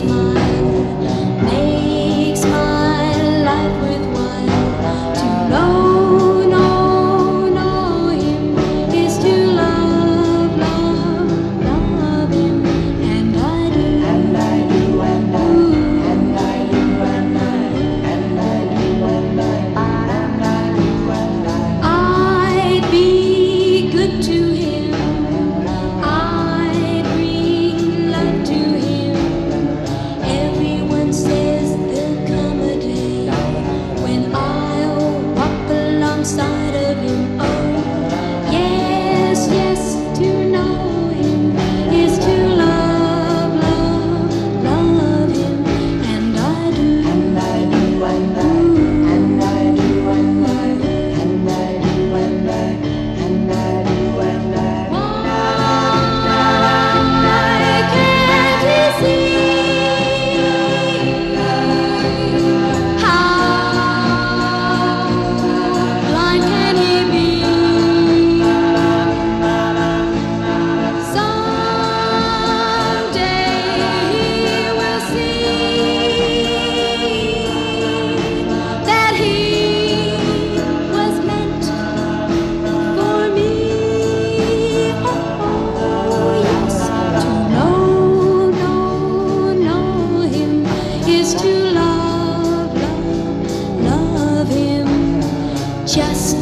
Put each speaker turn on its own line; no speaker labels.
smile. is to love, love, love him just